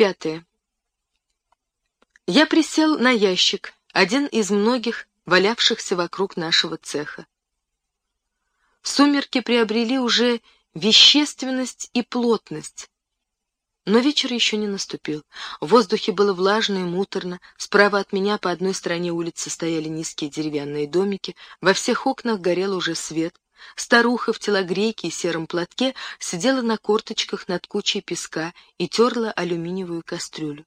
пятое. Я присел на ящик, один из многих, валявшихся вокруг нашего цеха. Сумерки приобрели уже вещественность и плотность. Но вечер еще не наступил. В воздухе было влажно и муторно. Справа от меня по одной стороне улицы стояли низкие деревянные домики. Во всех окнах горел уже свет. Старуха в телогрейке и сером платке сидела на корточках над кучей песка и терла алюминиевую кастрюлю.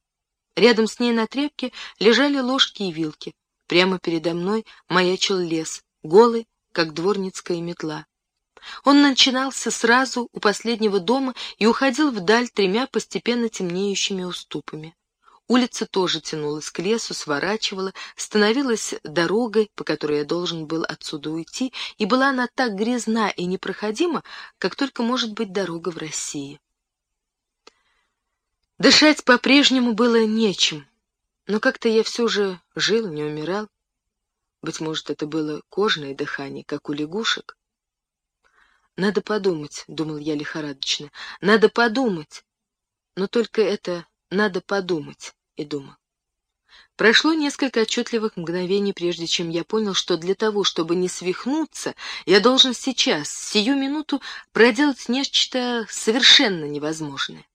Рядом с ней на тряпке лежали ложки и вилки. Прямо передо мной маячил лес, голый, как дворницкая метла. Он начинался сразу у последнего дома и уходил вдаль тремя постепенно темнеющими уступами. Улица тоже тянулась к лесу, сворачивала, становилась дорогой, по которой я должен был отсюда уйти, и была она так грязна и непроходима, как только может быть дорога в России. Дышать по-прежнему было нечем, но как-то я все же жил, не умирал. Быть может, это было кожное дыхание, как у лягушек. «Надо подумать», — думал я лихорадочно, — «надо подумать». Но только это «надо подумать» и думал. Прошло несколько отчетливых мгновений, прежде чем я понял, что для того, чтобы не свихнуться, я должен сейчас, сию минуту, проделать нечто совершенно невозможное.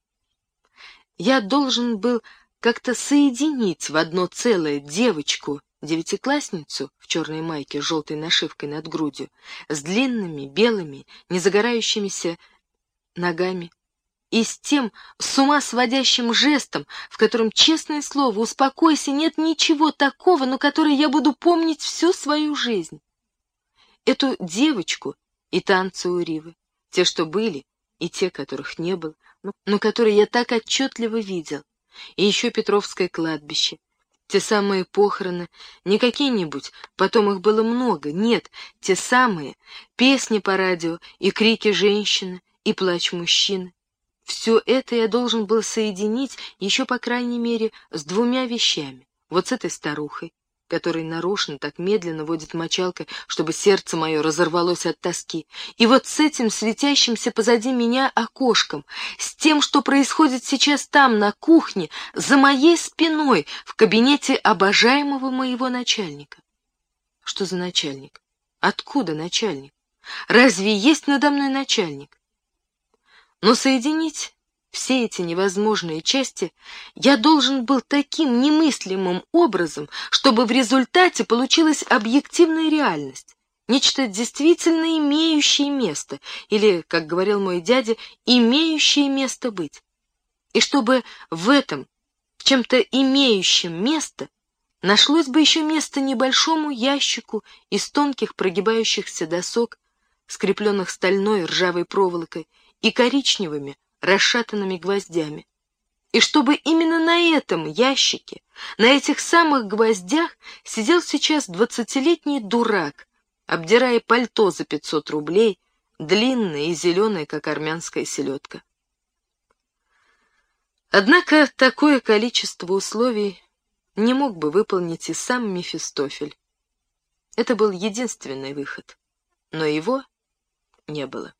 Я должен был как-то соединить в одно целое девочку девятиклассницу в черной майке с желтой нашивкой над грудью, с длинными, белыми, незагорающимися ногами, и с тем с ума сводящим жестом, в котором, честное слово, успокойся, нет ничего такого, но которое я буду помнить всю свою жизнь. Эту девочку и танцы у Ривы, те, что были, и те, которых не было, но которые я так отчетливо видел, и еще Петровское кладбище, те самые похороны, не какие-нибудь, потом их было много, нет, те самые, песни по радио и крики женщины, и плач мужчины. Все это я должен был соединить еще, по крайней мере, с двумя вещами. Вот с этой старухой, который нарочно так медленно водит мочалкой, чтобы сердце мое разорвалось от тоски, и вот с этим светящимся позади меня окошком, с тем, что происходит сейчас там, на кухне, за моей спиной, в кабинете обожаемого моего начальника. Что за начальник? Откуда начальник? Разве есть надо мной начальник? Но соединить все эти невозможные части я должен был таким немыслимым образом, чтобы в результате получилась объективная реальность, нечто действительно имеющее место, или, как говорил мой дядя, имеющее место быть. И чтобы в этом, чем-то имеющем место, нашлось бы еще место небольшому ящику из тонких прогибающихся досок, скрепленных стальной ржавой проволокой, и коричневыми, расшатанными гвоздями. И чтобы именно на этом ящике, на этих самых гвоздях сидел сейчас двадцатилетний дурак, обдирая пальто за пятьсот рублей, длинное и зеленое, как армянская селедка. Однако такое количество условий не мог бы выполнить и сам Мефистофель. Это был единственный выход, но его не было.